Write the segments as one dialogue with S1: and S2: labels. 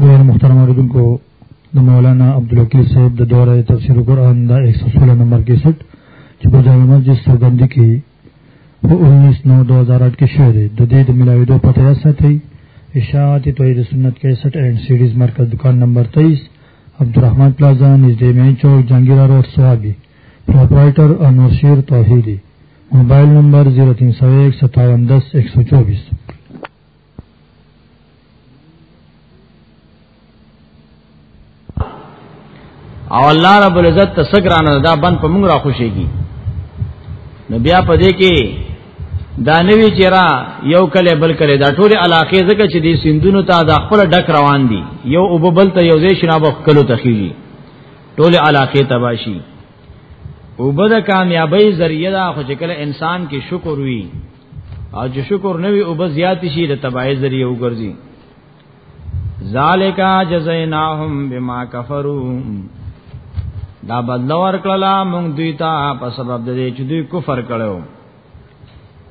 S1: ګور محترم اوریدونکو د مولانا عبدالوکیل صاحب د دوره تفسیر قرآن دا 116 نمبر کې سټ چې په جامع مسجد سرګندی کې په 19 نو 2008 کې شوې ده د دې د ملاویدو پته یا ساتي اشاعت توحید سنت 61 اینڈ سیریز مرکز دکان نمبر 23 عبدالرحمن پلازا نزدې مین چوک جنگیرا روډ سوابي پراپرایټر انور شیر توحیدی موبایل نمبر 03015710124
S2: او الله رب العزت تسګرانه دا بند په موږ را خوشيږي نو بیا په دې کې دا نوی چیرې یو کله بل کله دا ټول علاقې زکه چې دې سندونو ته دا خپل ډک روان دي یو وب بل ته یو ځای شنابخ کلو تخیږي ټول علاقې تباشي وبد کامیابی ذریعہ دا خو چې کله انسان کې شکر وي او چې شکر نه وي او به زیات شي د تبعی ذریعہ وګرځي ذالک جزیناهم بما کفروا دا بدل ورکړلا مونږ دوی ته په سبب د دې چې دوی کفر کړو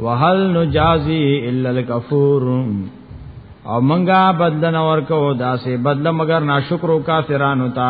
S2: وهل نجازی الا الکفور او مونږه بدل نه ورکو دا سه بدل مگر ناشکرو کافرانو ته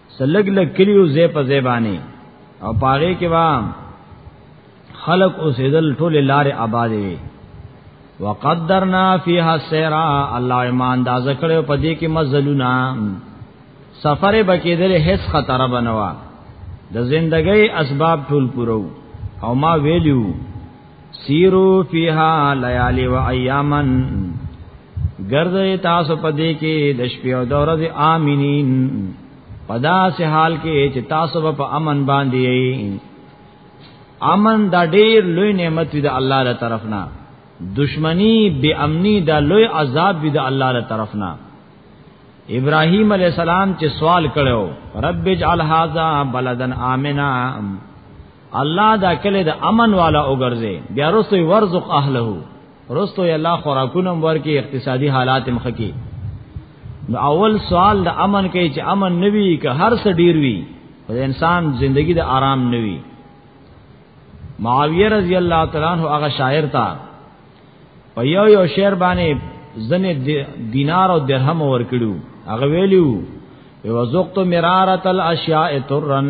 S2: سلګ لګ کلیو زې په زیبانی او پاره کې وا خلق اوسېدل ټول لارې آباد وي وقدرنا فيها سيرا الله ایمان دا ذکر په دې کې مزلونا سفر بکیدل هیڅ خطر بنوا د زندګۍ اسباب ټول پورو او ما ویلیو سیرو فیها لیالی و ایامن گرده تاسو پدې کې د شپې او د ورځې امینین پدا سه حال کې چې تاسو په امن باندې یې امن دا ډیر لوی نعمت دی د الله تر طرف نه دشمنی بی امنی دا لوی عذاب دی د الله تر طرف نه ابراهیم علی السلام چې سوال کړو رب اجعل هذا بلدن امنا الله دا کله د امن والا وګرځي بیا رسو ورزق اهله رستو الله خوراکونم ورکی اقتصادي حالات مخکی نو اول سوال د امن کې چې امن نوي که هر څه ډیر وي د انسان ژوندۍ د آرام نوي معاویه رضی الله تعالی عنہ هغه شاعر تا په یو یو شعر باندې ځنې دینار او درهم ور کړو هغه ویلو یو زوقت مرارت الاشیاء ترن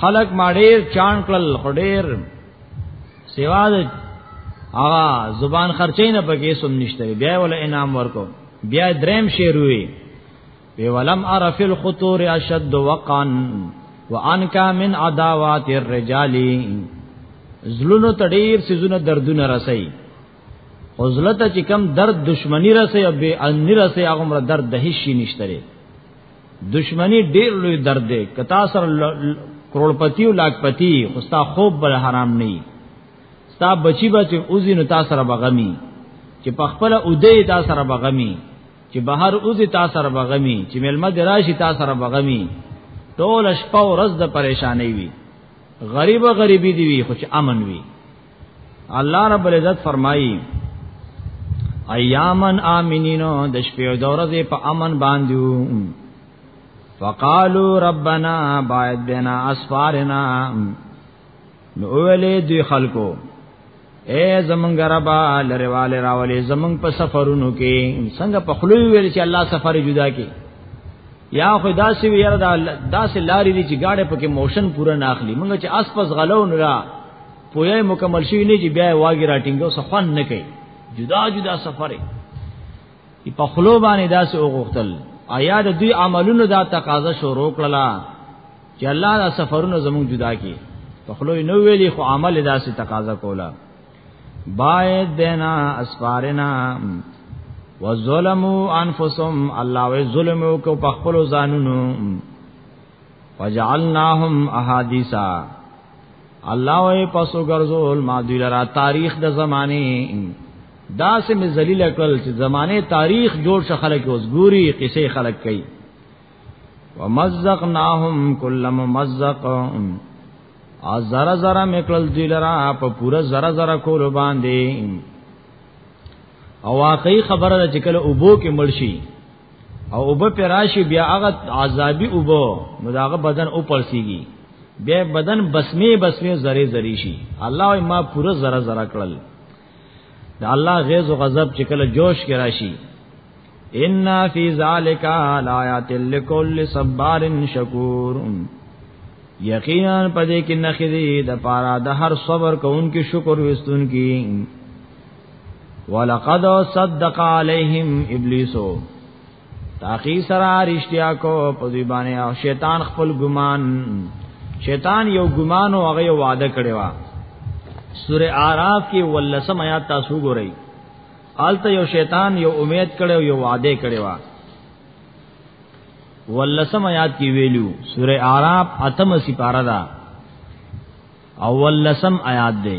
S2: خلق ما ډیر چان کړل خډیر سیوا د هغه زبان خرچې نه پکې سم نشته بیا ول انعام ورکو بیا دریم شعر وی وی ولم عرف الخطور اشد وقا وانکا من عداوات الرجال زلونو تډیر سيزونه دردونه رسي او زلته چې کم درد دشمنی رسي او به ان رسي هغه مر درد د هیڅ شي نشته دشمنی ډیر لوی درد دی کتا سره کروڑپتی او لاکپتی خو ستا خوب بل حرام نه ستا بچی بچی اوزی نو تا سره بغمی چې په خپل اودې تا سره بغمی چې بهر اوزی تا سره بغمی چې ملما دراشی تا سره بغمی ټول شپه ورځ د پریشانې وي غریب غریبی دی وي خو چې امن وي الله رب العزت فرمایي ایامن امنینو د شپې او د ورځې په امن باندې فقالو ربنا باید بنا اسفارنا نو ویلې دوی خلکو اے زمونږ ربا لره والے راولې زمونږ په سفرونو کې څنګه په خلوی ویل چې الله سفر جدا کې یا خو داسې ویره داسې لارې دي چې گاډه پکې موشن پورا نه اخلي مونږ چې اسپس غلو نه پویا مکمل شوی نه چې بیا واګی راټینګو صفن نه کوي جدا جدا سفره په خلو باندې داسې وغوښتل آیا د دوی عملونو دا تقاضا شروع کړلا چې الله دا سفرونه زموږ جدا کړي په خلو نو ویلي خو عمل داسې تقاضا کولا باید دینا اسفارنا وظلموا انفسهم الله و ظلم کو په خپل ځانونو وجعلناهم احادیثا الله وې پسو ګرځول ما دوی لرا تاریخ د زمانه دا سه می ذلیل کړل چې زمانه تاریخ جوړ ش خلک اوس ګوري قصې خلک کوي ومزقناهم کل ممزق او زرا زرا میکل دی لرا په پورا زرا زرا کول باندې او واقعي خبره ده چې کله اوبو کې ملشي او وب پر راشي بیا هغه عذابي وب نو داغه بدن او پړسیږي بیا بدن بسمه بسمه زری زری شي الله ما پوره زره زره کړل دا الله غیظ او غضب چې کله جوش کې راشي ان فی ذالک آیات لکل صبار شکور یقینا پدې کې نخې دې د پارا د هر صبر کوونکې شکر وستون کې ولقد صدق عليهم ابلیس تاخی سرا رشتیا کو په دی باندې او شیطان خپل ګمان شیطان یو ګمان او هغه وعده کړی و سوره আরাف کې ولسم آیات تاسو ګورئ آلته یو شیطان یو امید کړو یو وعده کړو ولسم آیات کې ویلو سوره আরাف اتم سپاره دا اول لسم آیات ده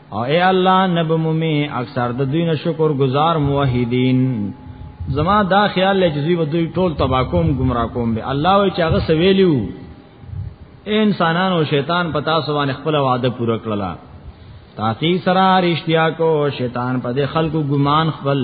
S2: او اے الله نب مومی اکثر د دوی نه شکر گزار موحدین زما دا خیال لې چې دوی به دوی ټول تبا کوم گمراه کوم به الله وی چې هغه سویلیو اے انسانانو شیطان پتا سو باندې خپل وعده پوره کړل تاکي سره رښتیا کو شیطان په دې خلکو ګمان خپل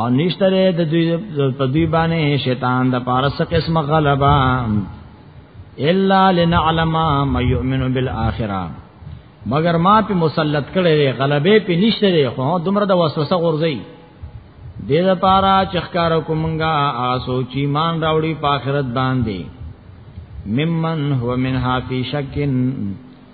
S2: او نشتره د دوی په دوی باندې شیطان د پارس قسم غلبا الا لنعلم من يؤمن بالاخره مگر ما په مسلط کړي غلبه په نشتره خو دومره د وسوسه غورځي د دې لپاره چې ښکار کومنګا آسو چې مان راوړي په آخرت باندې ممن هو منها فی شکن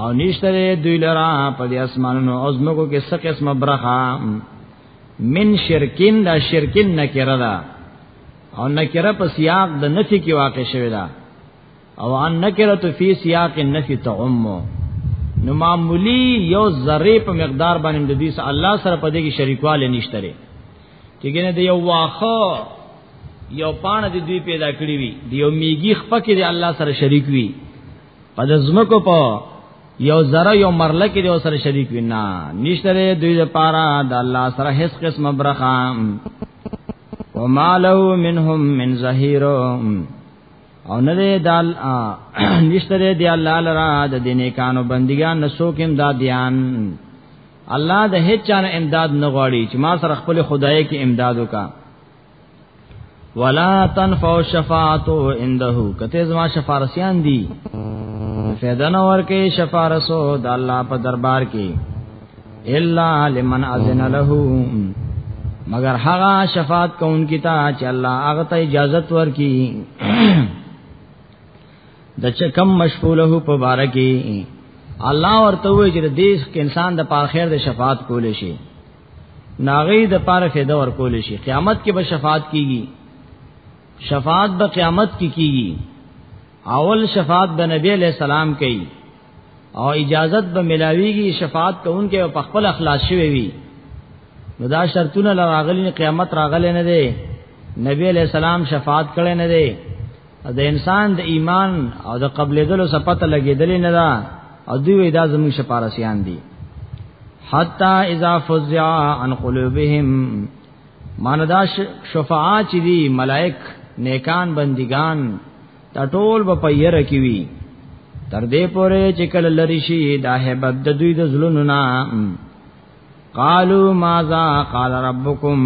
S2: او نشته دوی لرا په دې اسمانونو او زمکو کې څه قسمه برخه من شرکین دا شرکین نکره ده او نکره په سیاق د نفي کې واقع شوی ده او ان نکره تو فی سیاق النفی تعم نو معمولی یو ذره په مقدار باندې د دې سره الله سره په دې کې شریکواله نشته لري چې ګنه د یو واخه یو پانه د دوی پیدا کړی وي د یو میګي خپکه د الله سره شریک وي په ځمکو په یو ذره یو مرله کې یو سره شریک وینا نشته دوی لپاره د الله سره هیڅ قسم برخه وما له منهم من ظهیر او نه دی دال نشته دی الله لرا د دینه کانو بندګان نسو کې امدادیان الله د هیڅ چانه امداد نه غواړي چې ما سره خپل خدای کې امداد وکړي ولا تنفع شفاعت عنده کته زما شفارسیان دي فیدا نه ورکه شفارسو د الله په دربار کې الا لمن اذن له مگر هغه شفاعت کوونکی ته چې الله هغه ته اجازه ورکي د چکم مشغوله په بار کې الله ورته وی چې د دیش کې انسان د پاره خیر د شفاعت کول شي ناغي د پاره فایده ورکول شي قیامت کې به شفاعت کیږي شفاعت به قیامت کې کیږي اول شفاعت به نبی علیہ السلام کوي او اجازت به ملاویږي شفاعت کوونکې په خپل اخلاص شوی وي نو دا شرطونه لراغلی قیامت راغلی نه دی نبی علیہ السلام شفاعت کړي نه دی د انسان د ایمان او د قبلېدلو سپته لګېدلې نه ده او دوی وې دا زموږ شپارسیان دي حتا اذا فزع عن قلوبهم ماندا شفاعا چې دي ملائک نیکان بندگان دا ټول به پیر کی وی تر دې پوره چې کله لری شي دا هبت د دوی د زلونو نه قالو ماذا قال ربکم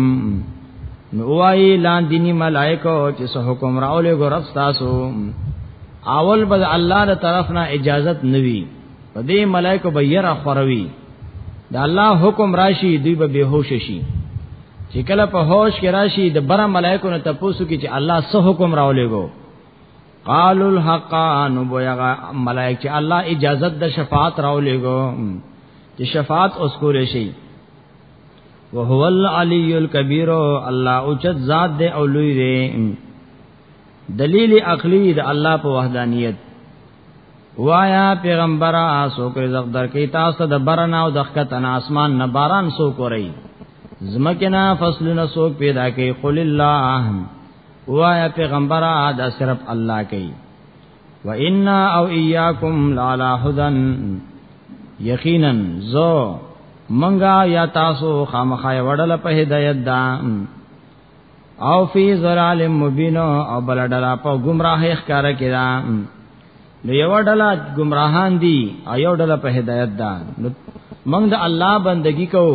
S2: نوای لاندینی ملائکو چې سو حکم راولې ګو رب تاسو اول بد الله تر طرف نه اجازت نوي په دې ملائکو به یره خوروي د الله حکم راشي دوی به بهوش شي چې کله په هوش کې راشي د بره ملائکو نه تاسو کې چې الله سو حکم راولې ګو قالوا الحق نو بویا ملائک چې الله اجازه د شفاعت راولېګو چې شفاعت اوس کول شي وهو العلی الکبیر الله اوچت ذات دې او لوی دې دلیل عقلی د الله په وحدانیت وایا پیغمبر آسو کې رزق درکې تاسو د برنا او د خکت ان اسمان نه باران سو کوي زمکه نه فصلونه سو پیدا کوي قل الله وایا پیغمبره دا صرف الله کوي و ان او ایاکم لالا هدن یقینا زو منګا یا تاسو خامخای وړل په هدایت دا او فی ظلال مبین او بلډلا په گمراهی ښکار کړه نو یو ډلا گمراهان دي او یو ډلا په هدایت ده موږ د الله بندگی کوو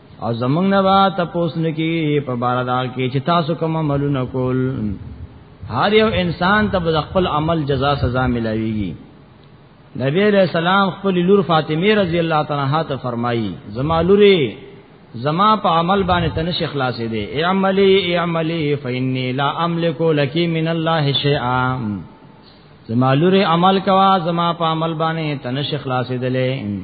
S2: او زمنګ نه با تپوس نکی په بار دا کې چې تاسو کوم عملونه کول هر یو انسان ته د خپل عمل جزا سزا ملایوي نبی علیہ السلام خپل لور فاطمه رضی الله تعالی عنها ته فرمایي زما لوري زما په عمل باندې تنش اخلاصې دي اعملي اعملي فإني لا املك لك من الله شيئا زما لوري عمل کوا زما په عمل باندې تنش اخلاصې دي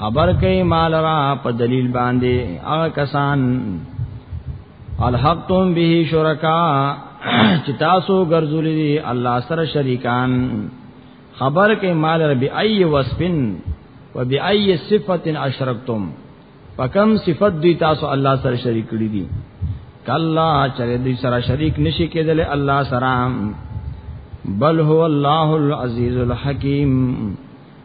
S2: خبر کوي مال را په دلیل باندې هغه کسان الحقتم به شرکا چې تاسو ګرځولې دي الله سره شریکان خبر کوي مال را به ای وسفن و به ای صفت اشرکتم پکم صفت دی تاسو الله سره شریک کړی دي کلا چرې دې سره شریک نشي کېدل الله سره بل هو الله العزیز الحکیم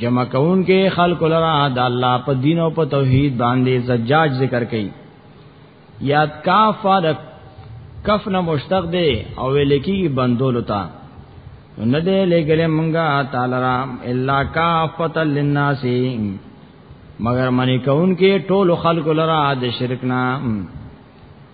S2: جمع کون کې خلق لرا د الله په دین او په توحید باندې زجاج ذکر کړي یاد کاف د کف نه مشتق دی او لکی بندول تا نه دې لګلې مونږه تعالی را الا کافت للناس مگر منی کون کې ټول خلق لرا د شرک نه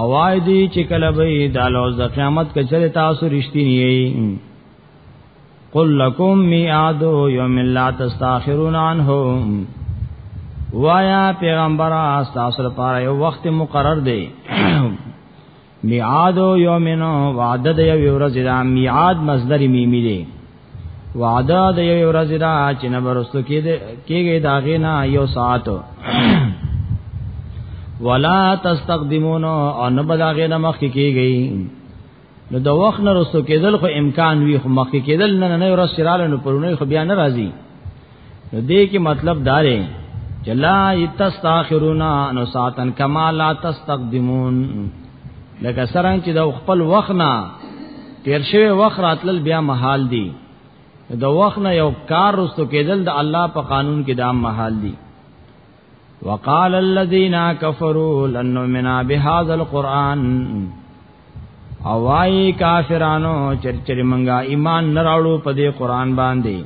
S2: اوای دی چې کله به د لوز د قیامت کچره تاسو رښتینی یې قل لکم میعاد یوم لا تستاخرون عنه وایا پیغمبر تاسو لپاره یو وخت مقرر دی میعاد یومن وعده د یو ورځې د میعاد مصدر میمی دی وعده د یو ورځ دا چې نه برسلو کېږي کېږي دا غینا یو ساعت ولا تستقدمون او نه بلا غینا مخ کېږي نو د وخت نه رسو کېدل خو امکان وی خو مخ کېدل نه نه ورځ شراله نو پرونه خو بیا نه راځي نو دې کې مطلب دا دی چې لا یتستاخرون نو ساتن کما لا تستقدمون لکه سرنګ چې د خپل وخت نه تیر شوی وخت راتلل بیا محال دی د وخت نه یو کار رستو کېدل د الله په قانون کې دام محال دی وقال الذين كفروا لن نؤمن بهذا القران او وايي کافرانو چرچری منګه ایمان نه راوړو په دې قران باندې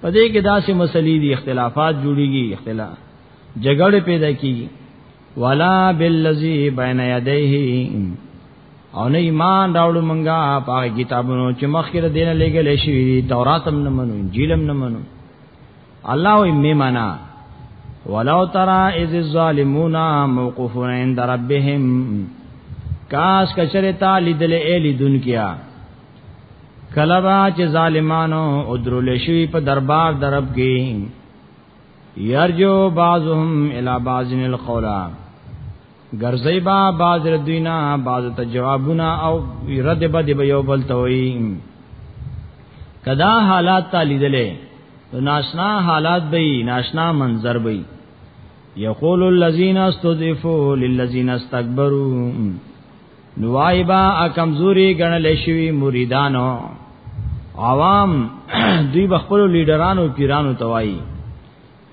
S2: په دې کې داسې مسلې دي اختلافات جوړيږي اختلاف جګړه پیدا کیږي ولا بالذي بین یدیه او نه ایمان راوړو مونږه په کتابونو چې مخکې دین لګل شي تورات هم نه منو انجیل هم نه منو الله وي میمنا ولو ترى اذ الظالمون موقوفون عند ربهم کاش کچره تعالی دل الی دنیا کله با چې ظالمانو او درول شي په دربار درب کې یرجو بعضهم الی بعضن القولا ګرځي با بعض ردینا بعض ته جوابونه او رد بد به یو بل توي کدا حالات ته لیدلې نو ناشنا حالات به ناشنا منظر به یقول الذین استضعفوا للذین استكبروا نوایبا کمزوري ګڼل شوی مریدانو عوام دوی بخپل لیډرانو پیرانو توای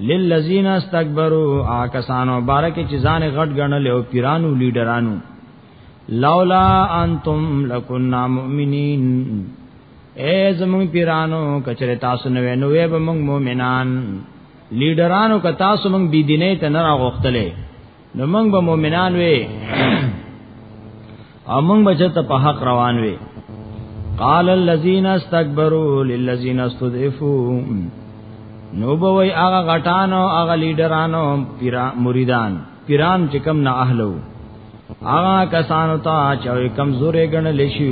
S2: للذین استكبروا آکسانو بارک چې ځان غټ ګڼل او پیرانو لیډرانو لولا انتم لکنا مؤمنین اے زمون پیرانو کچره تاسو نو نو وې به موږ مؤمنان لیډرانو که تاسو موږ بی دینه ته نه راغختلې نو موږ به مؤمنان وي او موږ به چې په حق روان وي قال الذين استكبروا للذين استضعفوا نو به وي هغه غټانو هغه لیډرانو پیرا مریدان پیران چې کم نه اهلو هغه کسانو ته چې کمزورې ګڼل شي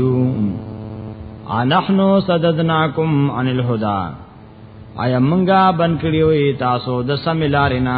S2: انحنو صددناکم عن الهدى آیا منګه بن کړیوې تاسو د سم لارې نه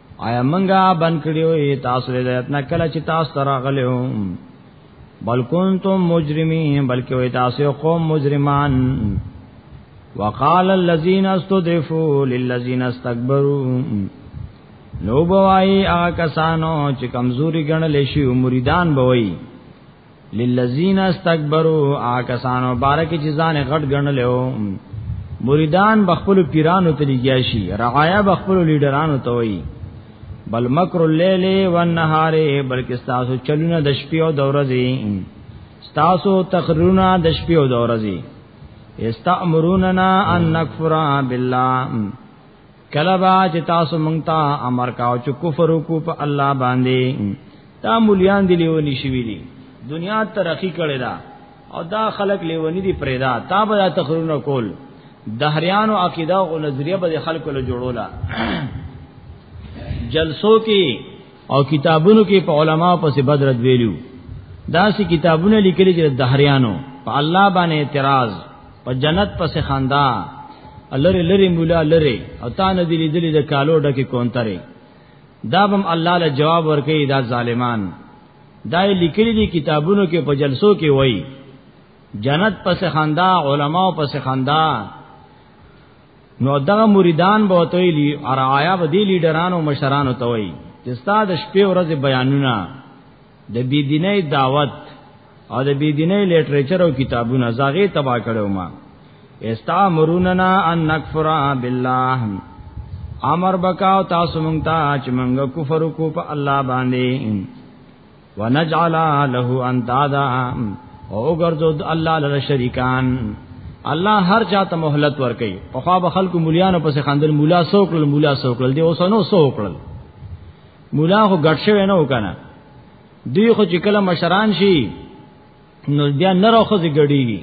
S2: آیا منګه بن کړیو ای تاسو له آیات نه کله چې تاسو تراغلو بل کنتم مجرمین بلکې وای تاسو قوم مجرمان وقال الذين استضعفوا للذين استكبروا نو بوای آ کسانو چې کمزوري ګڼل شي مریدان بوي للذین استكبروا آکسانو بارک چې ځان غټ ګڼلو مریدان بخپل پیرانو ته لګیا شي رعایا بخپل لیډرانو ته وایي بل مکر الليل والنهار بلکې تاسو چلونه د شپې او د ورځې تاسو تخرونه د شپې او د ورځې استامروننا ان نکفر بالله کله با چې تاسو مونږ ته امر کاو چې کفر وکړو په الله باندې دا مليان دي لیونی شوی دي دنیا ترقی کړي دا او دا خلک لیونی دي پرېدا تا به تخرونه کول دهریانو عقیده او نظریه به خلکو له جوړولا جلسو کې او کتابونو کې په علما پسې بدرت ویلو داسې کتابونه لیکلي چې د دهریانو په الله باندې اعتراض په جنت پسې خندا لری لری مولا لری او تا نه دی لیدلې د کالو ډکه کونتره دا بم الله له جواب ورکړي دا ظالمان دا لیکلي دي کتابونو کې په جلسو کې وای جنت پس خندا علماو پس خندا نو دغه مریدان به تویلی ارعایا به دی لیډرانو مشرانو توي چې ستاد شپې ورځې بیانونه د بيدینۍ دعوت او د بيدینۍ لیټریچر او کتابونه زاغه تبا کړو ما استا مروننا ان نکفر بالله امر بکاو تاسو مونږ ته چې مونږ کفر کو په الله باندې ونجعل له اندادا او ګرځو الله لره شریکان الله هر چاته مهلت ورکي په خوا به خلکو مليانو پس خندل مولا سوکل مولا سوکل دی اوسنو سوکل مولا خو ګټ شوی نه وکنه دوی خو چې کله مشران شي نو بیا نه راخذ غړيږي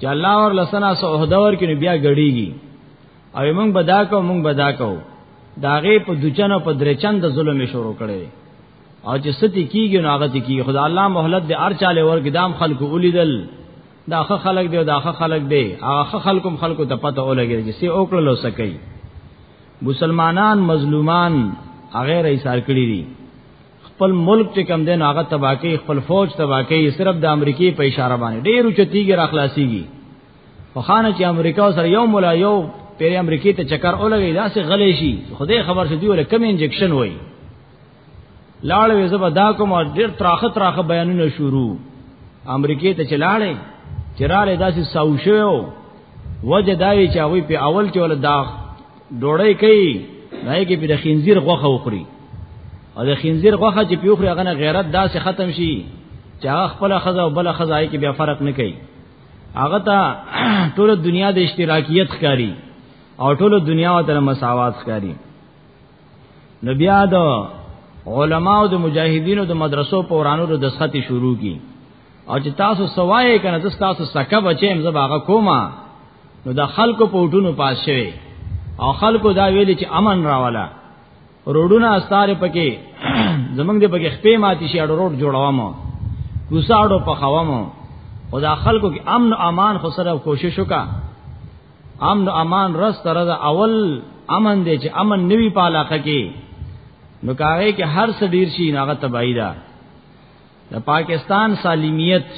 S2: چې الله ور لسنا سعوده ور کې بیا غړيږي او موږ بدا کو موږ بدا کو داغه په دوچن او په درچن د ظلم شروع کړي او چې ستې کیږي نو هغه ته کیږي خدای الله مهلت دې ار چاله ورګ دام خلکو ولیدل دا خه خلک دی دا خه خلک دی هغه خلکم خلکو ته پته ولګي چې سی اوکړل وسکي مسلمانان مظلومان هغه رې سار کړی دي خپل ملک چې کم دین هغه تباکی خپل فوج تباکی صرف د امریکای په اشاره باندې ډیر چتیږي را خلاصيږي په خانه چې امریکا سره یو مولا یو پیر امریکای ته چکر اولګي دا سه غلې شي خدای خبر شې دی ول کم انجکشن وای لاړ وې زبا دا کوم ډیر تراخه تراخه بیانونه شروع امریکای ته چلاړې چراله داسې ساو شو وجه داوی چې هغه په اول کې ول دا ډوړې کوي نه کې په د خنزیر غوخه وخوري او د خنزیر غوخه چې پیوخري هغه نه غیرت داسې ختم شي چې هغه خپل خزه او بل خزه آی کې بیا فرق نه کوي هغه ته ټول دنیا د اشتراکیت ښکاری او ټول دنیا ته مساوات ښکاری نو بیا د علما او د مجاهدینو د مدرسو په ورانو د دسختی شروع کی او چې تاسو سوای کنه د تاسو سکه بچیم زباغه کوما نو د خلکو په وټونو پاس شوی او خلکو دا ویل چې امن راواله روډونه استار پکې زمنګ دې پکې خپې ماتي شي اډو روډ جوړوم کوساډو په خوامو او دا خلکو کې امن او امان خو سره کوشش وکا امن امان رس تر دا اول امن دی چې امن نوی په علاقه کې نو کاغه کې هر څه ډیر شي ناغه تبعی ده د پاکستان سالمیت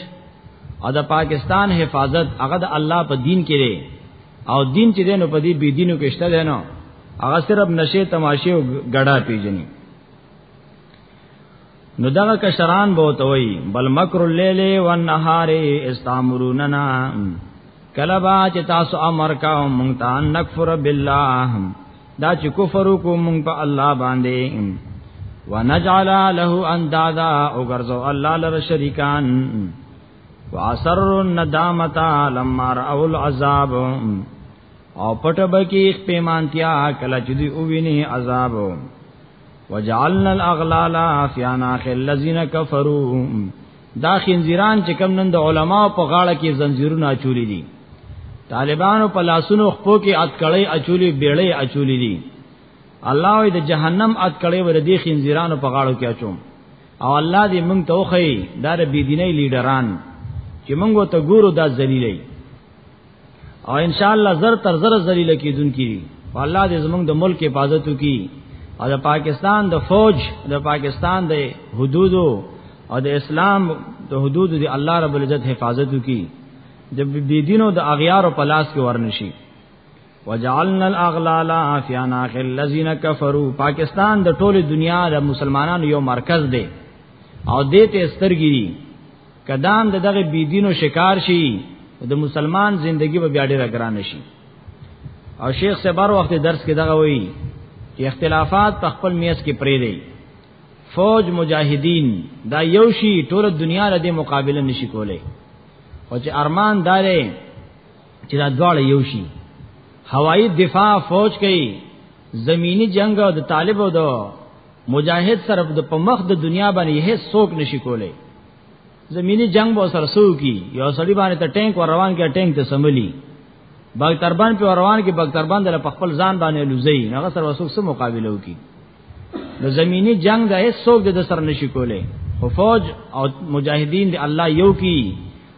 S2: او د پاکستان حفاظت هغه د الله په دین کې دی او دین چې دینو په دې بی دینو کې شته دی نو هغه صرف نشه تماشه او ګډا پیژني نو دغه کشران بہت وئی بل مکر اللیل والنهار استامروننا کله با چې تاسو امر کاو مونږ ته نکفر بالله دا چې کفر کو مونږ په الله باندې ونجعل له اندادا او ګرځو الله لره شریکان واسر الندامتا لما راو العذاب او پټ بکی پیمانتیا کله چې دی او ویني عذاب وجعلنا الاغلال فی عناق الذین کفروا دا خنزیران چې کم نن د علما په غاړه کې زنجیرونه اچولې دي طالبانو په لاسونو خپو کې اتکړې اچولې بیړې اچولې دي الله وي د جهنم اتکړې ور دي خنزیرانو په غاړو کې اچوم او الله دې مونږ ته وخی دا د بيدینۍ لیډران چې مونږ ته ګورو دا ذلیلې او ان شاء الله زر تر زر ذلیل کیدونکې دي الله دې زمونږ د ملک حفاظت وکړي او د پاکستان د فوج د پاکستان د حدودو او د اسلام د حدودو دی الله رب العزت حفاظت وکړي د بی دینو د اغیار په لاس کې ورنشي وجعلنا الاغلال فی عناق الذین کفروا پاکستان د ټوله دنیا د مسلمانانو یو مرکز دی او دې ته سترګې کدام د دغه بيدینو شکار شي د مسلمان زندگی به بیا ډیره ګران شي او شیخ سبار وخت درس کې دغه وی چې اختلافات په خپل میس کې پرې دی فوج مجاهدین دا یو شی ټول دنیا له دې مقابله نشي کولای او چې ارمان دارې چې دا دواړه یو شي هوایی دفاع فوج کوي زمینی جنگ او د طالب او د مجاهد سره د په مخ د دنیا باندې هیڅ څوک نشي کولای زمینی جنگ به سره سو کی یو سړی باندې ته ټینک ور روان کې ټینک ته سملی باکتربان په روان کې باکتربان د خپل ځان باندې لوزي هغه سره وسوک سره مقابله وکي نو زمینی جنگ د هیڅ څوک د سر نشي کولای خو فوج او مجاهدین دی الله یو کی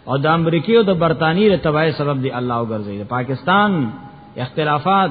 S2: او د امریکای او د برتانی له تبعی سبب دی الله وګرځي د پاکستان اختلافات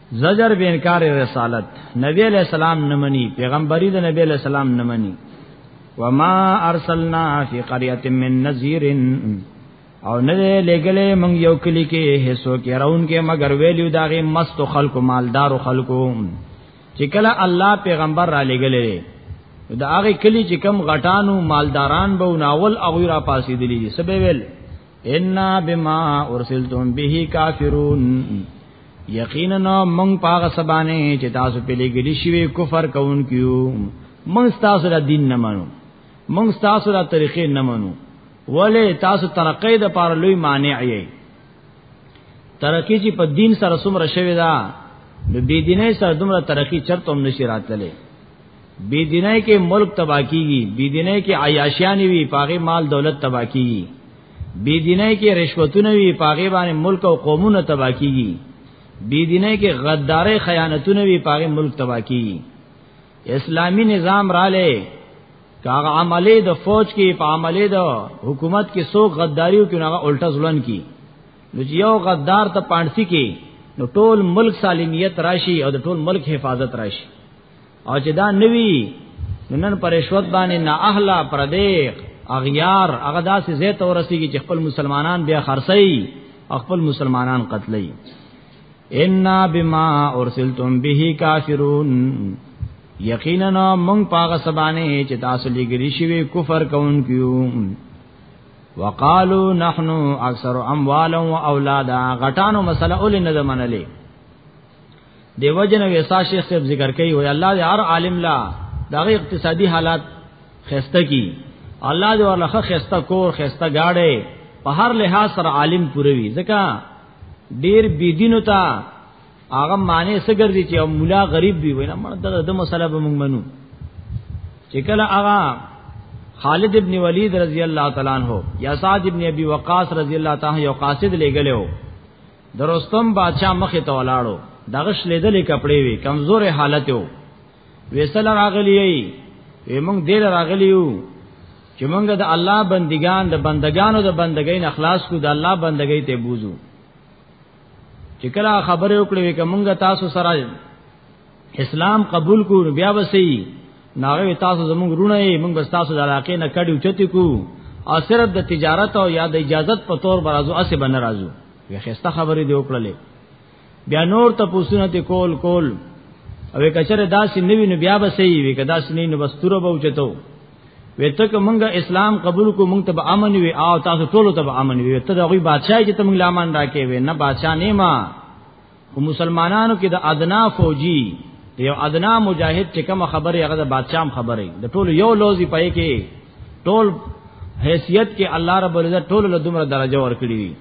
S2: زجر به انکار رسالت نبی علیہ السلام نمنی پیغمبري د نبی علیہ السلام نمنی وما ارسلنا فی قريه من نذیر او نه لګلې مونږ یو کلی کې هیڅو کې راون کې مگر ویلو داغه مست خلکو مالدار خلکو چې کله الله پیغمبر را لګلې دا هغه کلی چې کم غټانو مالداران به ناول اغوی را پاسې دي سبب ویل ان بما ارسلتم به کافرون یقینا من پاغه سبانه چې تاسو په لګلی شوی کفر کوون کیو من تاسو د دین نه منو من تاسو د طریقې نه منو ولې تاسو ترقې د پاره لوی مانع یې ترقی چې په دین سره سمره شوی دا د بی دینه سره دومره ترقی چرته هم نشی راتللی بی دینای کې ملک تبا کیږي بی دینای کې عیاشیان وی پاغه مال دولت تبا کیږي بی دینای کې رشوتونه وی پاغه باندې ملک او قومونه تبا کیږي بی دینای کې غدارې خیانتونه وی پاغه ملک تبا کیږي اسلامی نظام را لې کاغه عملې د فوج کې په عملې د حکومت کې سو غداریو کې هغه الټا ځلن کی نو یو غدار ته پانسی کې نو ټول ملک سالمیت راشي او د ټول ملک حفاظت راشي او چې دا نوی نن پر رشوت باندې نه اهلا پردیق اغیار هغه داسې زه ته ورسیږي چې خپل مسلمانان بیا خرڅي خپل مسلمانان قتلي ان بما ارسلتم به کافرون یقینا مونږ پاغه سبانه چې تاسو لګری شوی کفر کوونکیو وقالو نحن اکثر اموالا و اولادا غټانو مسله اول نه منلې دیو جن ویسا شیخ صاحب ذکر کوي وای الله دې هر عالم لا دغه اقتصادي حالات خسته کی الله دې ورلخه خسته کور خسته گاډه په هر لحاظ سره عالم پوره وي ځکه ډیر بيدینو ته هغه معنی سګرځي چې مولا غریب وي وینا مړ دغه د مسله به موږ منو چې کله هغه خالد ابن ولید رضی الله تعالی عنہ یا سعد ابن ابي وقاص رضی الله تعالی یو قاصد لګلو دروستم بادشاہ مخه ته ولاړو دغه شلیدلې کپڑے وی کمزور حالت وو ویسل راغلی وی موږ دیر راغلی یو چې موږ د الله بندگان د بندگانو د بندګۍ نه خلاص کو د الله بندګۍ ته بوزو چې کله خبره وکړې وی کومګه تاسو سره اسلام قبول کو بیا وسی ناغه تاسو زمونږ رونه یې موږ بس تاسو د علاقې نه کډی اوچتی کو او صرف د تجارت او یا د اجازت په تور برازو اسې بن راځو وی خسته خبرې دی وکړلې بیا نور ته پوسونه ته کول کول او کچره داسې نوی نو بیا به صحیح وی کدا سنې نو بس تور به اوچتو وی تک مونږه اسلام قبول کو مونږ ته امن وی او تاسو ټول ته امن وی ته د غوی بادشاہ چې ته مونږ لامان راکې وی نه بادشاہ نه ما خو مسلمانانو کې د ادنا فوجي یو ادنا مجاهد چې کوم خبره هغه د بادشاہ خبره د ټول یو لوزي پې کې ټول حیثیت کې الله رب العزت ټول له دومره درجه ورکړي دي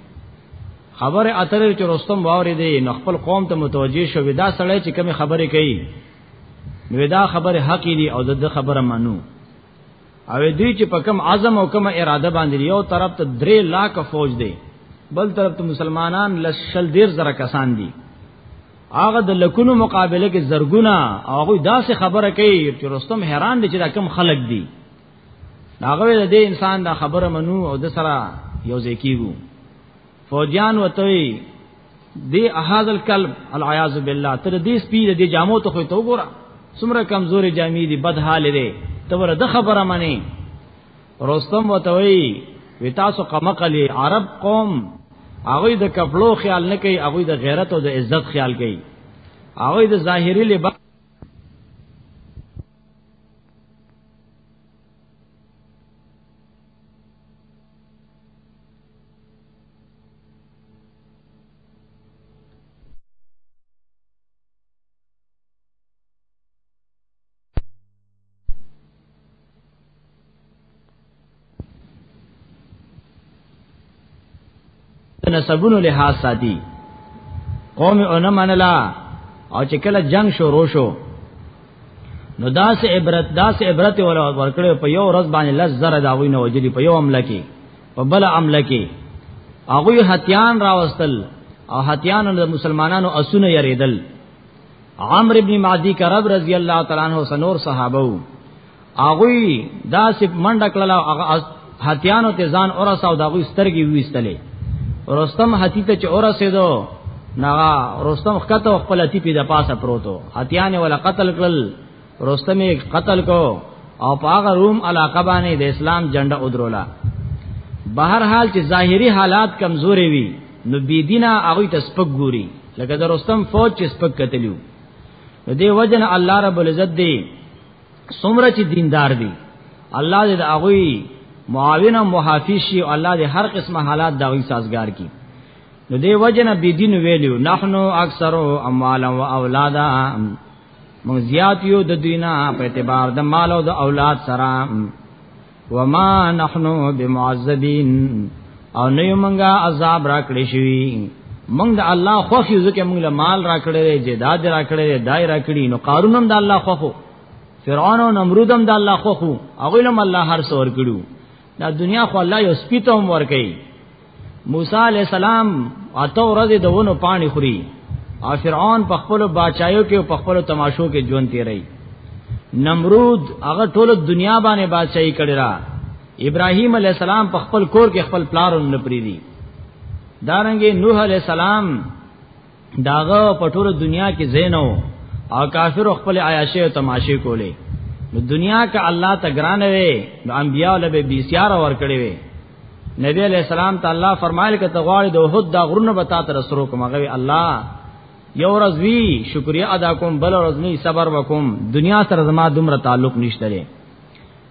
S2: خبر اتر چې رستم واورې دی نو خپل قوم ته متوجه شو ودا سړی چې کوم خبره کوي نو دا خبره حق دي او د خبره مانو او دوی چې په کم عزم او کم اراده باندې یو طرف ته درې لاک فوج دی بل طرف ته مسلمانان لشل دیر زره کسان دي هغه د لکونو مقابله کې زرګونه هغه داسې خبره کوي چې رستم حیران دي چې دا کم خلک دي هغه د انسان دا خبره منو او د سره یو ځای کیږي فوجان وتوي دی احاذ القلب العیاذ بالله تر دې سپی دې جامو ته خو ته وګوره سمره کمزوري جامې دي بد حال لري ته ور د خبره مانی رستم وتوي وی تاسو قمقلی عرب قوم هغه د کپلو خیال نه کوي هغه د غیرت او د عزت خیال کوي هغه د ظاهری لباس نسبونو لحاظ ساتي قوم اون منلا او چې کله جنگ شروع شو نو داس عبرت داس عبرت ولا ورکړې په یو ورځ باندې لز زره دا وینه وجلی په یو عمل کې په بل عمل کې هغه هتیان راوستل او هتیان د مسلمانانو اسونه یریدل عمرو ابن معدی کرب رضی الله تعالی عنہ سنور صحابه هغه دا سپ منډه کړل هغه هتیانو ته ځان اور ساو دا غوي سترګي وېستلې رستم هتی ته چې اور سېدو ناغا رستم خکته خپل هتی په د پاسه پروتو هتیان ولا قتل کړل رستم یې قتل کو او په هغه روم علاقه باندې د اسلام جنډه ودرولا بهر حال چې ظاهری حالات کمزوري وي نو بی دینه هغه ته سپک ګوري لکه د رستم فوج چې سپک کتلیو نو دی وجنه الله رب العزت دی سمره چې دیندار دی الله دې هغه معاون او محافظ شي او الله دې هر قسمه حالات دا وی سازگار کی نو دی وجنه بی دین ویلو نحنو اکثرو اموالا و اولادا موږ زیات یو د دوینا په اعتبار د مال او د اولاد سره وما نحنو بمعذبین او نه یو مونږه عذاب را کړی شوی مونږ د الله خوښ یو ځکه مونږ له مال را کړی دی جداد را کړی دی دای را کړی نو قارون هم د الله خوښو فرعون او نمرود هم د الله خوښو هغه لم الله هر څور کړو دا دنیا خو الله یو سپیته هم ور کوي موسی علی السلام اته ورځې د ونو پانی خوري او فرعون په خپل بادشاہیو کې او په خپل تماشو کې ژوند تیری نمرود هغه ټول دنیا باندې بادشاہي کړی را ابراهیم علی السلام په خپل کور کې خپل پلارون نه پریدي دارنګه نوح علی السلام داغه په ټول دنیا کې زینو او کافر خپل عیاشي او تماشې کولې نو دنیا کې الله ته ګران وي نو انبیا له به بیسیار ور کړی وي نبی علیہ السلام ته الله فرمایل کته غواړي د وحد دا غرونه به تاسو رسرو کوم غوي الله یو ورځ وی شکریا ادا کوم بل ورځ نه صبر وکوم دنیا سره زما دومره تعلق نشته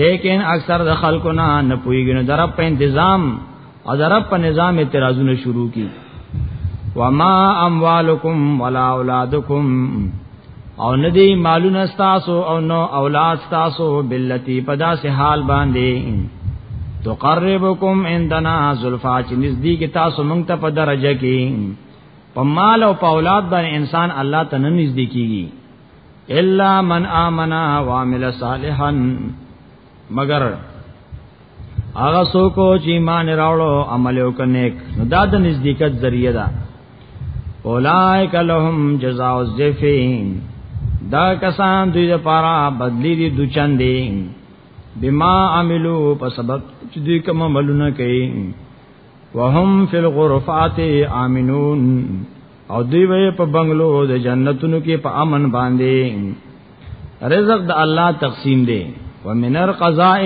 S2: لیکن اکثر د خلکو نه نه پويږي نو درب په تنظیم او درب په نظام اعتراضونه شروع کی وما اموالکم ولا اولادکم او ندی مالونه تاسو او نو اولاد تاسو بلتی پدا سے حال باندې تقربکم عندنا زلفا چې نزدې کې تاسو مونږ ته په درجه کې په مال او په اولاد باندې انسان الله ته نه نږدې کیږي الا من امنا وعمل صالحا مگر هغه څوک چې ایمان راوړو عمل وکنیک نو دا د نزدېکت ذریعہ ده اولائک لهم جزاء الذفین دا کسان دوی لپاره بدلی دي د چندې بما عملو په سبب چې دوی کوم عملونه کوي وهم فی الغرفات امنون او دوی به په بنگلو د جنتونو کې په امن باندې رزق د الله تقسیم دی ومن القضاء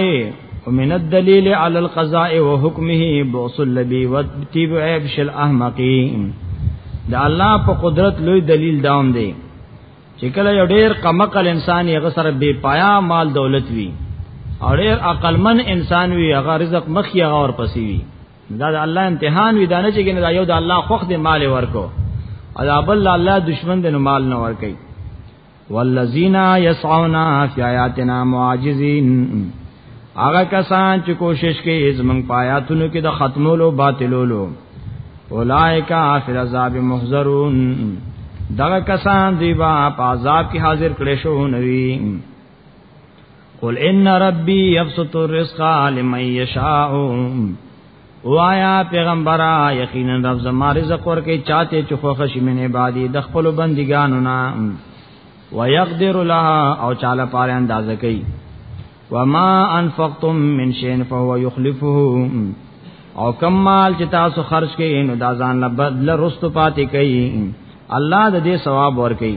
S2: ومن الدليل على القضاء وحكمه بوص اللبي وتبتيب عيب شل احمقي دا الله په قدرت لوی دلیل داوم دی چې کله یو ډیر قمقل انسان یې غسر بے پایا مال دولت وی او ډیر عقلمن انسان وی هغه رزق مخیا اور پسی وی دا د الله امتحان وی دانه چې کنه دا یو د الله خوخ دې مال ورکو ادا بل الله دشمن دې مال نه ورکي والذین یسعون فی آیاتنا معاجزین هغه کسان چې کوشش کوي زمنګ پایاتونو کې د ختمولو باطلولو اولائک فی العذاب محذرون دغه کسان دی با په عذاب کې حاضر کړي شو نوی قل ان ربي يبسط الرزق لمن يشاء وایا پیغمبرا یقینا رب زما رزق ورکه چاته چخو خشی من عبادی د خپل بندګانو نا ويقدر لها او چاله پاره اندازه کوي وما انفقتم من شيء فهو يخلفه او کم مال چې تاسو خرج کړئ نو دا ځان له بدل رستو پاتې کوي الله د دې ثواب ورکړي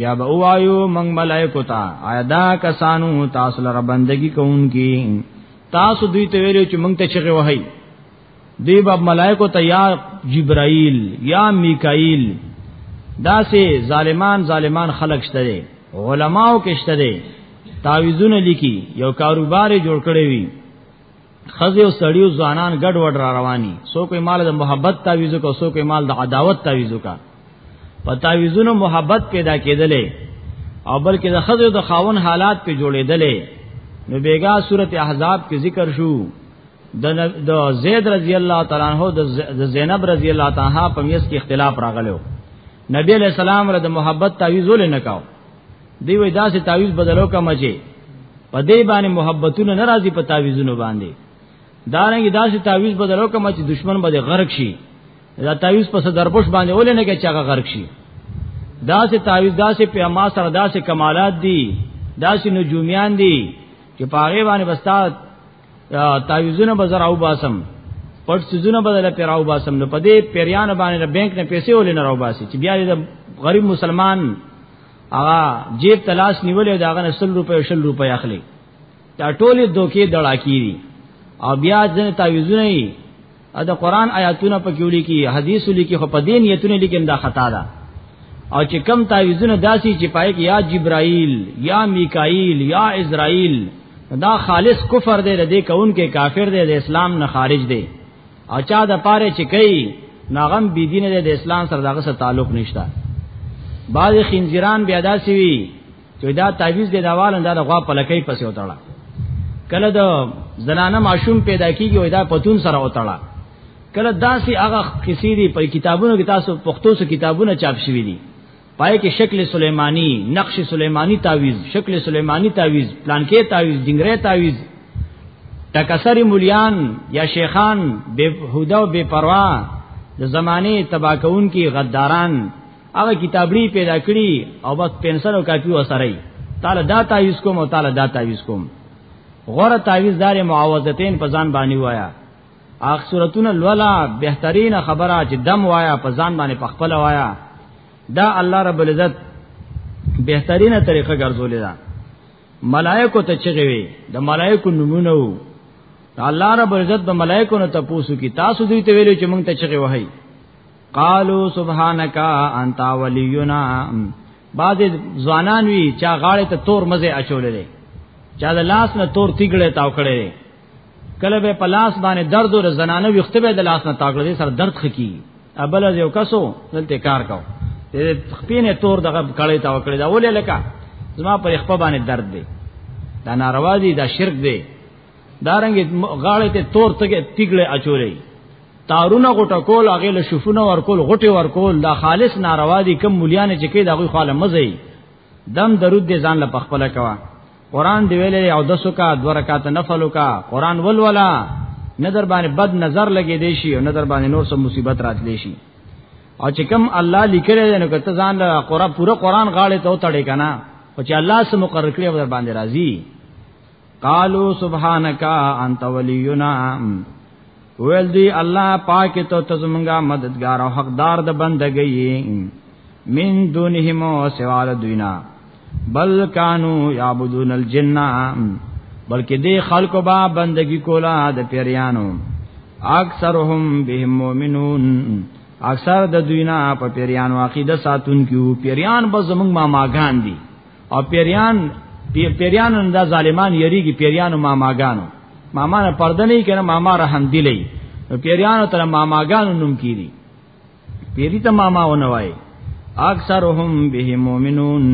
S2: بیا به وایو موږ ملائکو ته آیا دا کسانو تاسو لپاره بندگی کوونکی تاسو دوی ته ویلو چې موږ ته چغه وهی دی باب ملائکو ته یا جبرائیل یا میکائیل دا سه ظالمان ظالمان خلق شته دي علماو کې شته دي تعویذونه لیکي یو کاروبار جوړ کړی وي خزه او سړیو ځوانان ګډ وډ را رواني سو کوئی مال د محبت تعویذ کو سو کوئی مال د عداوت تعویذ کا په تعویذونو محبت پیدا کېدلې او بلکې د خزه د خاون حالات په جوړېدلې نو بیګا سورته احزاب کې ذکر شو د زید رضی الله تعالی عنہ د زینب رضی الله تعالی په میس کې اختلاف راغلو نبی علیہ السلام رد محبت تعویذ ولې نکاو دی وای داسې تعویز بدلو کا مچه په دې باندې محبتونه ناراضي په تعویزونو باندې دارنګ داسې تعویز بدلو کا مچه دشمن باندې غرق شي دا تعویز په درپوش باندې ولې نه کې چې هغه غرق شي داسې تعویز داسې په ما سره داسې کمالات دي داسې نجوميان دي چې پاغه باندې بستا تعویزونه بازار او باسم پټ سيزونه بدل پیراو باسم نو پدې پیریان باندې بانک نه پیسې ولې نه راو باسي چې بیا دې غریب مسلمان هغه جیب تلاش نیولې داغه نسل روپې شل روپې اخلي دا ټولې دوکې دړاکی دي او بیا ځنه تعویذونه یې ا د قران آیاتونه په کیولې کې حدیث لیکي خو په دین یتونه لیکم دا خطا ده او چې کم تعویذونه داسي چې پای کې یا جبرائیل یا میکائیل یا اسرائیل دا خالص کفر دی د دې کون کې کافر دی د اسلام نه خارج دی او چا د پاره چې کوي ناغم بی دین دی د اسلام سره دغه سره تعلق نشته بعض خنزیران بیا داسي وي چې دا تعویز دی دا والن دا غوا پلکې پسې وتاړه کله د زنانه ماشوم پیدا کیږي او دا پتون سره وتاړه کله داسي هغه قصې دي په کتابونو کې تاسو پښتو سره کتابونه چاپ شوي دي پای کې شکل سليماني نقش سليماني تعويز شکل سليماني تعويز پلانکې تعويز دنګره تعويز تکسری مليان یا شیخان بے هودا او بے پروا د زمانه تباکون کې غداران هغه کتابړي پیدا کړي او بس پنسل او کاپي وسره تعالی دا تعويز کوم او تعالی دا تعويز کوم غره تعويز دار معاوضتين په ځان باندې وایا اخ سورتون الولا بهترین خبره چې دم وایا په ځان باندې پخپل وایا دا الله رب العزت بهترینه طریقه ګرځولې ده ملائکه ته چغې وي د ملائکه نمونه وو الله رب عزت به ملائکه نو تاسو کی تاسو دوی ته ویلو چې مونږ ته چغې وهي قالو سبحانك انت ولينا بعض ځوانان وی چا غاړه ته تور مزه اچولې چا د لاس نه تور تیګړې تاو کړې کله به پلاس باندې درد او زنانه وخت به د لاس نه تاګړې سره درد خکی ابل از یو کسو دلته کار کاو خپینه تور دغه کړی تا وکړی دا ولې لکه زما پر خپل باندې درد دی دا ناروا دی دا شرک دی دارنګ غاړه ته تور تګه تیګړه اچولې تارونه غټه کول هغه له شفونه ور کول غټه ور کول دا خالص ناروا دي کم مليان چې کې دا غوي خاله مزي دم درود دې ځان له پخپل کوا قران دی ویلې او دسو کا دو رکعات نفل کا قران ولولا نظر باندې بد نظر لګې دی شي او نظر باندې نور سم مصیبت راتلې شي او چې کوم الله لیکل دی نو کته ځان له قران پورا قران غاړه ته وتړې کنا او چې الله سم مقرر کړی او در باندې راضي قالو سبحانك انت ولينا ویل دی الله پاک ته ته زمونږه مددگار او حقدار د بندګۍ من دونهم او سوال دوینا بل کانو یعبدون الجن بلکې دی خلکو با بندگی کولا د پیریانو اکثرهم بهم مؤمنون اکثر د دوینا په پیریانو عقیده ساتون کیو پیریان به زمونږ ما ماګان دي او پیریان پیریان دا ظالمان یریږي پیریانو ماماګانو ماما نه پرده نه کړه ماما رحم دی لې نو پیریانو تر ماماګانو نوم کیری پیری ته ماما ونوای اکثرهم به مؤمنون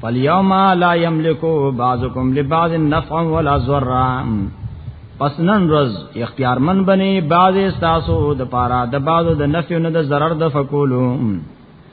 S2: فالیوم لا یملکو بعضکم لبعض نفعا ولا ضرا پس نن روز اختیارمن بنی بعض استاسو د پارا د بعضو د نفع نه د ضرر د فکولو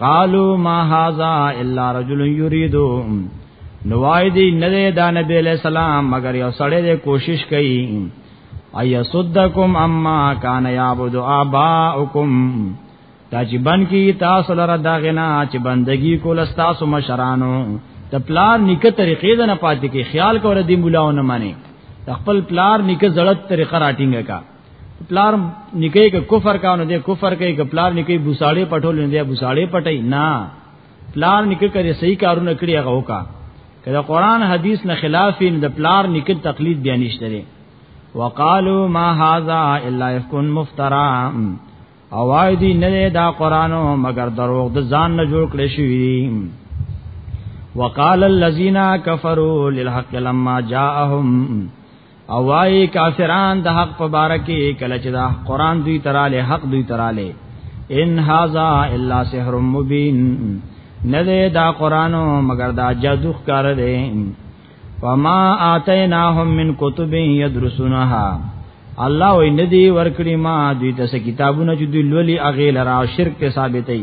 S2: قالوا ما هذا الا رجل يريد نوای دی نه دا نبی علیہ السلام مگر یو سړی دی کوشش کوي ایا صدکم اما کان یعبد اباؤکم دا چې بن کی تاسو لره دا غنا چې بندگی کول تاسو مشرانو د پلار نیکه طریقې ده نه پاتې کې خیال کوله دی مولاونه معنی خپل پلار نیکه زړت طریقه راټینګه کا پلار نکي ک کفر کانو دې کفر کوي ک پلار نکي بوساړې پټول نه دې بوساړې پټي نه پلار نکي کړي صحیح کارونه کړی هغه وکا کله قران حدیث نه خلاف نه د پلار نکي تقلید بیان نشته وقالو ما هاذا الا يكون مفترا او وای دی نه دا قرانو مگر دروغ د ځان نه جوړ کړی شي وقال الذين كفروا للحق لما جاءهم او وای کافران د حق په بار کې کله چې دا قران دوی تراله حق دوی تراله ان هاذا الا سحر مبین نه دی دا قران مگر دا جادو ښکار دی وما اتیناهم من کتب یدرسونها الله وی ندی ورکړي ما دوی ته کتابونه چې دوی لولي اغه لرا شرک ته ثابتې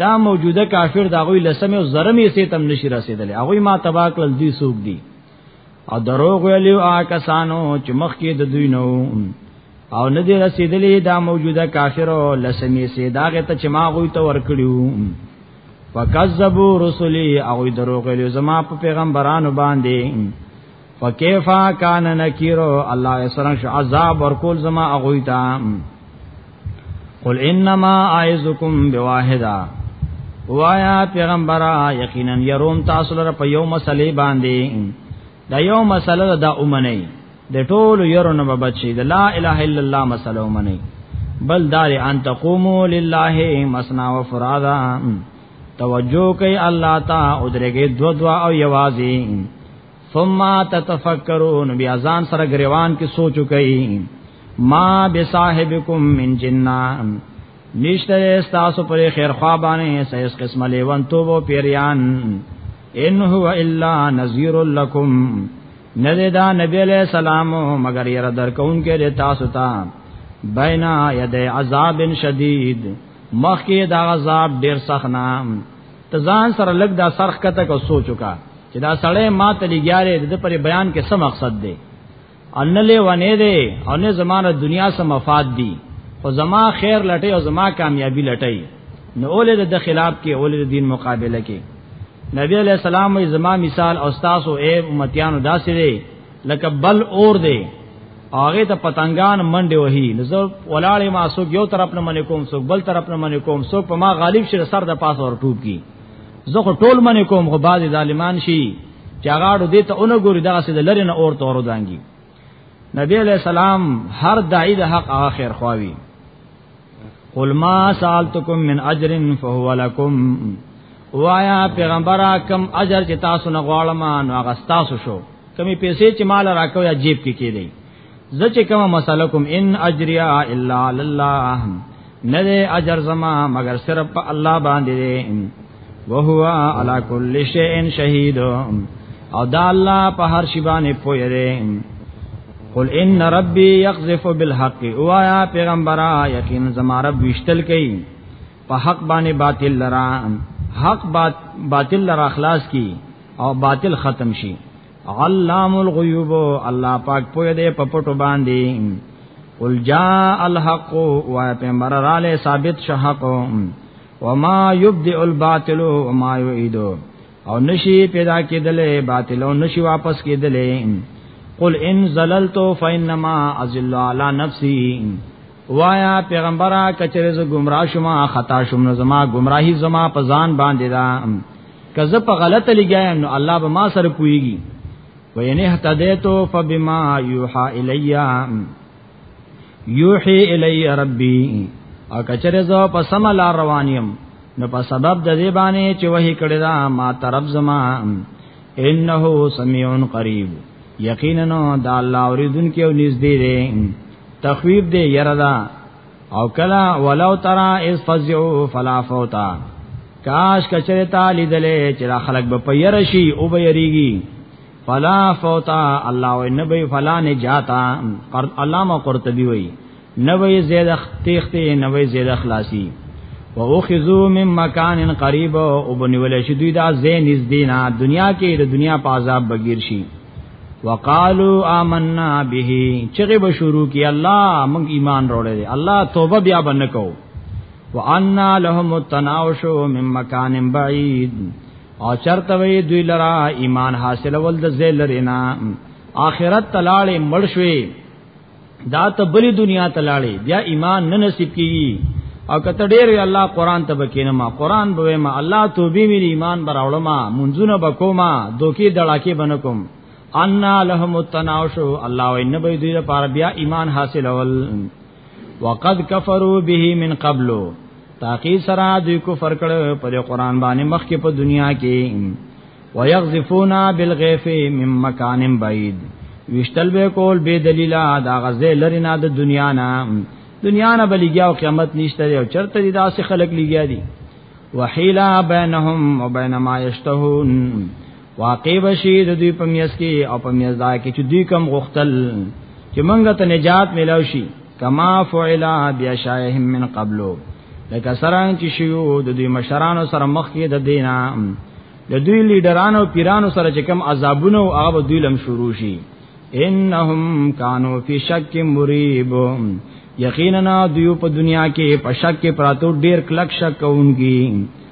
S2: دا موجوده کافر دا غوی لسمه او زرمې سي تم نشي رسیدل هغه ما تبا کړل دي سوق دي او دروغ ویلو آ کسانو چې مخ کې د دوی نو او نه دي رسیدلې دا موجوده کافر لسمې سي دا غته چې ما غوی ته ور کړیو وکذبوا رسلی او دروغ ویلو زما په پیغمبرانو باندې فکیفا کان نکیرو الله اسرن شو عذاب ورکول زما اغویتا قل انما اعذکم بواحدا وایا پیغمبر یقینا يروم تاسو لپاره په یو مسلې باندې دا یو مسله دا اومنه د ټولو يرو نه بچي د لا اله الا الله مسله اومنه بل دار ان تقومو لله مسنا و فرادا توجه کوي الله تا او درګه دو دوا او یوازي ثم تتفکرون بیا ځان سره غریوان کې سوچو کوي ما بصاحبکم من جننا نشته تاسو پر خیر خوا باندې سیس قسم لیوان توبو پیریان ان هو الا نذیر لکم نده دا نبی علیہ السلام مگر یره در کون کې د تاسو ته بینا ید عذاب شدید مخکې دا عذاب ډیر سخت نام ته ځان سره لګ دا سرخ کته کو سوچو کا چې دا سړی ما ته لګیاره د پر بیان کې څه مقصد دی ان له ونه دی او نه زمانه دنیا سم مفاد دی او زما خیر لټي او زما کامیابی لټي نو اولې د خلاف کې اولې د دین مقابله کې نبی علیہ السلام زما مثال او تاسو اے امتیانو داسې دی لکه بل اور دی هغه ته پتنګان منډه وهي نو زه ولاړې ما سوق یو طرف نه منې کوم سوق بل طرف نه منې کوم سوق په ما غالب شي سر د پاسه ور ټوب کی زه خو ټول منې کوم خو بعضی ظالمان شي چې هغه اړو دې ته اونګ ګوري دا سه د لری نه اور تور دانګي نبی علیہ السلام هر دای د حق اخر خواوی قل ما سالتکم من اجر فهو لکم وایا پیغمبر کم اجر چې تاسو نه غواړم نو هغه تاسو شو کمی پیسې چې مال راکو یا جیب کې کې دی زه چې کوم مسله کوم ان اجریا الا لله نه اجر زما مگر صرف الله باندې وهو على كل شيء شهيد او دا الله په هر شی باندې پوهه دی قل ان ربي يقذف بالحق وایا پیغمبره یقین زما رب وشتل کوي په حق باندې باطل لرا حق بات باطل لرا اخلاص کی او باطل ختم شي علام الغیوب الله پاک پوهه دی په پټو باندې قل جاء الحق وایا پیغمبره را لې ثابت شحق وما يبدئ الباطل وما يعيد او نشي پیدا کېدلې باطل او نشي واپس کېدلې قل ان زللت فانما ازل على نفسي وایا پیغمبره کچره ز گمراه شما خطا شوم نو زما گمراهی زما په ځان باندې دا کزه په غلط لګیایم نو الله به ما سره کویږي وینه هتدیتو فبما یوحا الیا یوحی الی ربی او کچره زو په سم لار روانیم نو په سبب د دې باندې چې وਹੀ کړی دا ما طرف زما انه سمیع قریب یقینا دا الله اوریدونکو او نږدې دی تخویب دی یردا او کلا ولو ترى اس فزعوا فلا فوتا کاش کچره تعالی دلې چې خلک به پیر شي او به یریږي فلا فوتا الله و نبی فلا نجاتا علامه قرطبی وی نبی زید تخت نبی زید خلاصی و اخذو من مکان قریب او بنول شدی دا زین نزدینا دنیا کې د دنیا په عذاب بغیر شي وقالو آمنا به چغه به شروع کی الله موږ ایمان وروړي دي الله توبه بیا بنکو وانا لهم التناوش من مکان بعید او چرته وی دوی لرا ایمان حاصل ول د ذل رینا اخرت تلاړې مړ شوي دا ته بلی دنیا تلاړې بیا ایمان نه نصیب کیږي او کته ډیر الله قران ته بکینه ما قران به ما الله توبې مې ایمان براوړم ما منځونه بکوما دوکي دړاکي بنکم ان لهم التناوش الله وینه به دوی لپاره بیا ایمان حاصل ول وقد کفروا به من قبل تاکي سره دوی کفر کړو په قرآن باندې مخ کې په دنیا کې ويغزفونا بالغيف من مکان بعید وشتل به کول به دلیلا دا غزه لری نه د دنیا نه دنیا نه بلیګیا او قیامت نشته او چرته دي داسې خلک لګیا دي وحیلا بینهم وبین ما یشتهون واقع بشي د دوی په میاس کې او په میاس دا کې چې دوی کم غختل چې مونږ ته نجات ملو شي کما فعلا بیاشایهم من قبلو لکه سران چې شیو د دوی مشرانو سره مخ کې د دینا د دوی لیډرانو پیرانو سره چې کم عذابونه او هغه دوی لم شروع شي انهم کانوا فی شک مریب یقینا دوی په دنیا کې په شک کې پراتو ډیر کلک شک کوونکی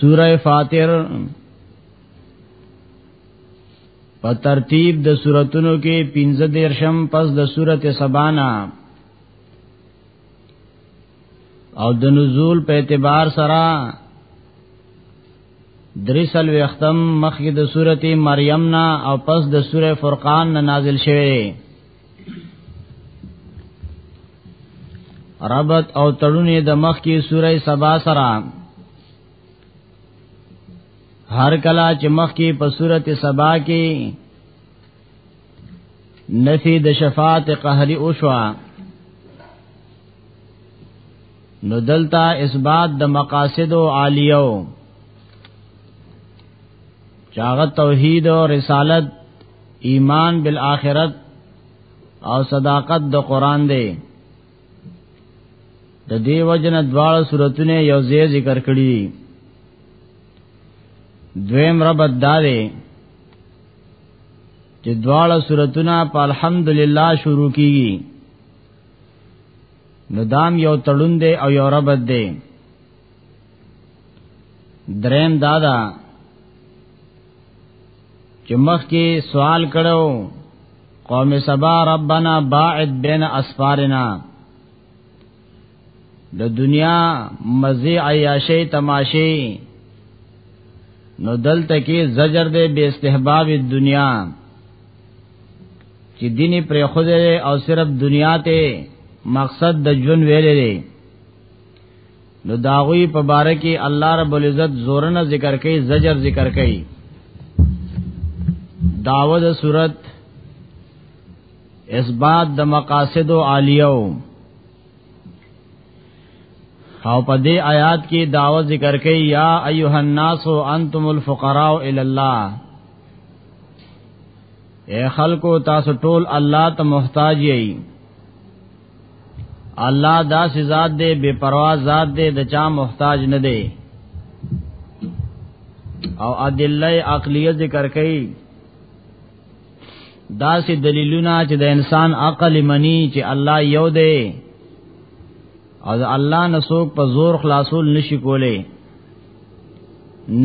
S3: سوره فاطر په ترتیب د سوراتونو کې 15 دیرشم پس د سورته سبانا او د نزول په اعتبار سره دریسل وختم مخکې د سورته مریم نا او پس د سوره فرقان نه نازل شوه ربط او تړونې د مخ کې سوره سبا سره هر کلا چې مخ کې په سوره سبا کې نفي د شفاعت قهري او شوا نو دلتا اثبات د مقاصد عالیو چاغه توحید او رسالت ایمان بالآخرت او صداقت د قران دی د دې وجنه دواړه سوراتونه یو ځای ذکر کړی دي دویم رب داري چې دواړه سوراتونه په الحمدلله شروع کیږي نو دام یو تړون دی او یو رب دی دریم دادا چې مخکې سوال کړو قوم سبا ربنا باعد بین اسفارنا د دنیا مزه عیاشی تماشی نو دلته کې زجر دې به استحباب دنیا چې دیني پر خوده او صرف دنیا ته مقصد د جون ویلې
S2: نو داغوی په باره کې الله رب العزت زورن ذکر کوي زجر ذکر کوي داود صورت اثبات د مقاصد عالیو او په دې آیات کې داوت ذکر کوي یا ایها الناس انتم الفقراء الی الله اے خلکو تاسو ټول الله ته محتاج یئ الله دا ذات دې بے پروا ذات دې د چا محتاج نه دی او ادله عقلیه ذکر کړي دا سي دلیلونه چې د انسان عقل منی چې الله یو دی او د الله نسوک په زور خلاصول نشي کولای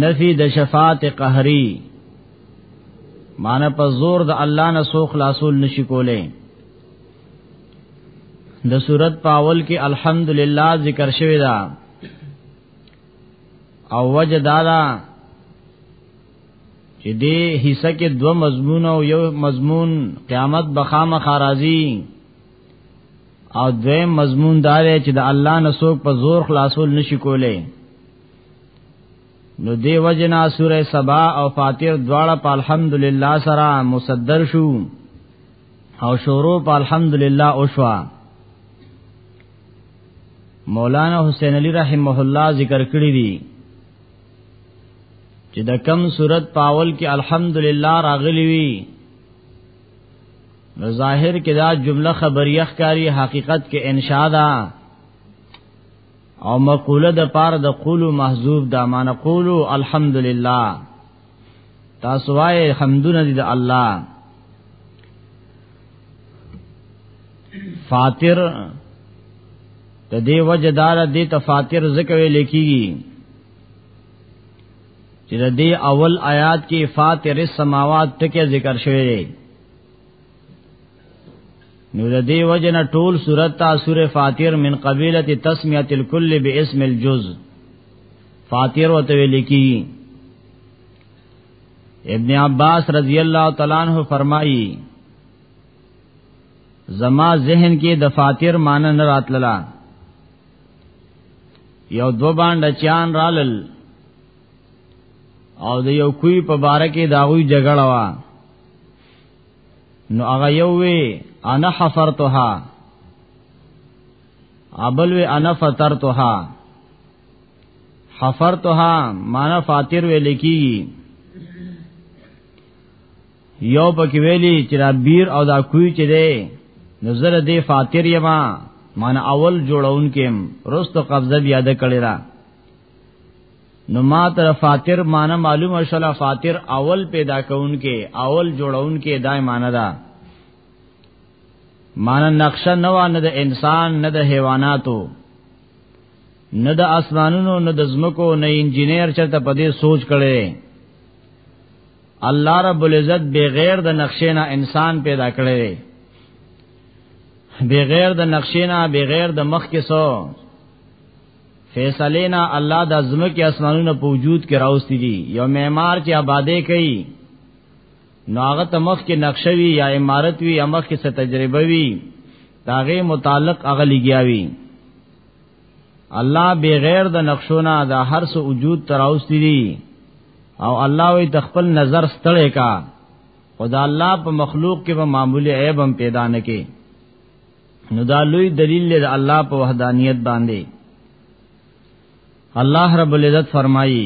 S2: نفي د شفاعت قهري معنی په زور د الله نسوک خلاصول نشي کولای د صورت پاول کې الحمدلله ذکر شوی دا او وجه دا دا چې دې حصہ کې دو مضمون او یو مضمون قیامت بخامه خارازی او دویم مضمون دا دی چې د الله نسوک په زور خلاصول نشي کولای نو دی وجنا سوره سبا او فاتیر دواړه په الحمدلله سره مصدر شو او شروع په الحمدلله او شوا مولانا حسین علی رحمه الله ذکر کړی دی چې د کم صورت پاول کې الحمدلله راغلی وی نو ظاهر کې دا جمله خبریه ښکاری حقیقت کې انشاء ده او مقوله د پاره د قول محذوب دا معنی قول الحمدلله تاسو وای حمدونه دي د الله فاتر د دې وجه دار د دې تفاتر ذکر لیکيږي چې د دې اول آیات کې فاتر السماوات ټکی ذکر شوی دی نو د دې وجه نه ټول سورته سوره فاتر من قبيله تسميه الكل باسم الجزء فاتیر وته ویل کی ابن عباس رضی الله تعالی عنہ فرمایي زما ذهن کې د فاتیر معنی نه راتللا یو دو باندې چان رالل او د یو کوی په باره کې داوی جګړه وا نو هغه یو وی انا حفرتها ابل وی انا فطرتها حفرتها معنا فاطر وی لکی یو پکې ویلی چې دا بیر او دا کوی چې دی نو زره دی فاطر یما معنا اول جوړون کې رست قبضه بیا د کړی را نو ما تر فاطر معنا معلومه شله فاطر اول پیدا کون کې اول جوړون کې دای معنا ده دا معنی نقشه نه و نه د انسان نه د حیواناتو نه د اسمانونو نه د زمکو نه انجنیر چرته په دې سوچ کړي الله رب العزت بغیر د نقشې نه انسان پیدا کړي بغیر د نقشې نه بغیر د مخ کې سو فیصله نه الله د زمکه اسمانونو په وجود کې راوستي دي یو معمار چې آبادې کوي نو هغه ته مخ کې نقشه وی یا امارت وی یا مخ کې څه تجربه وی داغه متعلق هغه لګیاوی الله بغیر د نقشونه دا هر څه وجود تراوس دي او الله وی تخپل نظر ستړې کا خدا الله په مخلوق کې به معمولی عیب هم پیدا نه کې نو دا لوی دلیل دی الله په وحدانیت باندې الله رب العزت فرمایي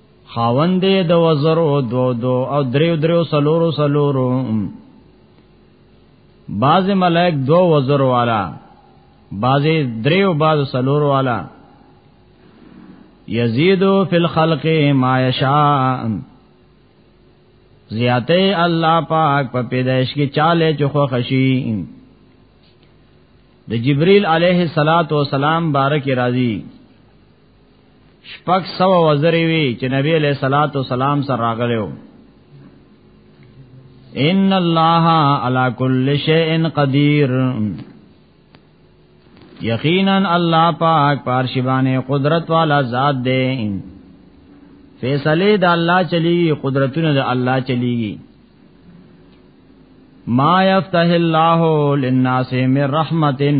S2: خاوند د وزرو دو دو او دریو دریو سلورو سلورو باز ملائک دو وزرو والا باز دریو باز سلورو والا یزیدو فی الخلق ما یشاء زیاته الله پاک په پیدائش کې چاله چخو خشی د جبرئیل علیه الصلاۃ والسلام بارک راضی شپږ سو وزرې وی چې نبی علیہ الصلات والسلام سره راغلو ان الله علی کل شیء قدیر یقینا الله پاک پارشبانه قدرت والا ذات دی فیصله د الله چلی قدرتونه د الله چلیږي ما یفتح الله للناس من رحمتن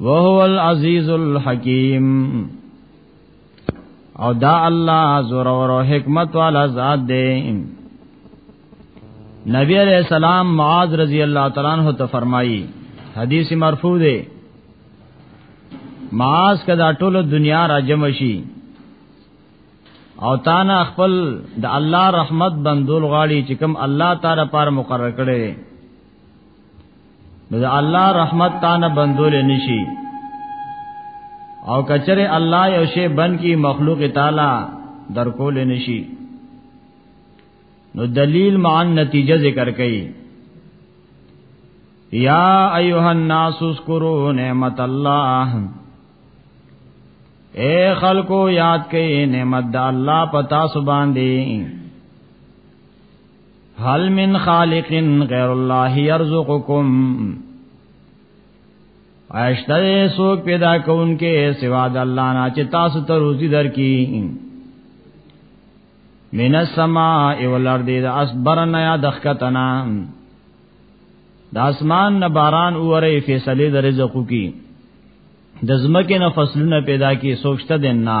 S2: وهو العزیز الحکیم او دا الله زور او حکمت والا ذات دی نبی علیہ السلام معاذ رضی اللہ تعالی عنہ ته فرمایي حدیث مرفوع دی معاذ کدا ټول دنیا را جمع شي او تانا خپل د الله رحمت بندول غاړي چې کوم الله تعالی پر مقرر کړي نو د الله رحمت تانه بندول نشي او کچره الله یو شی بن کی مخلوق تعالی در کول نشي نو دلیل مع نتیجه ذکر کړي یا ایها الناس اذکروا نعمت الله اے خلکو یاد کړئ نعمت د الله پتا سبحان دی هل من خالق غیر الله يرزقکم اشتره سوک پیدا کون کې سوا د الله نه چې تاسو ته روزي درکې من السماء والارض د اسبرن یا دخکتنا د اسمان نه باران اوره فیصله د رزقو کی د زمکه نه فصلونه پیدا کی سوچته دین نه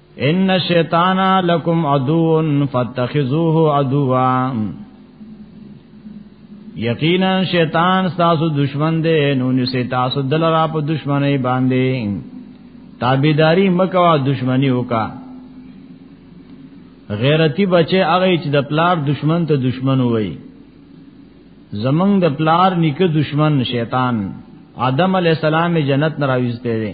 S2: ان الشیطان لکم عدو فاتخذوه عدوا یقینا شیطان تاسو دشمن دی نو نسی تاسو دلرا په دشمنی باندې تابیداری مکوا دشمنی وکا غیرتی بچي هغه چې د پلار دشمن ته دشمن وای زمنګ د پلار نیکه دشمن شیطان آدم علی السلام جنت نه راوځته دی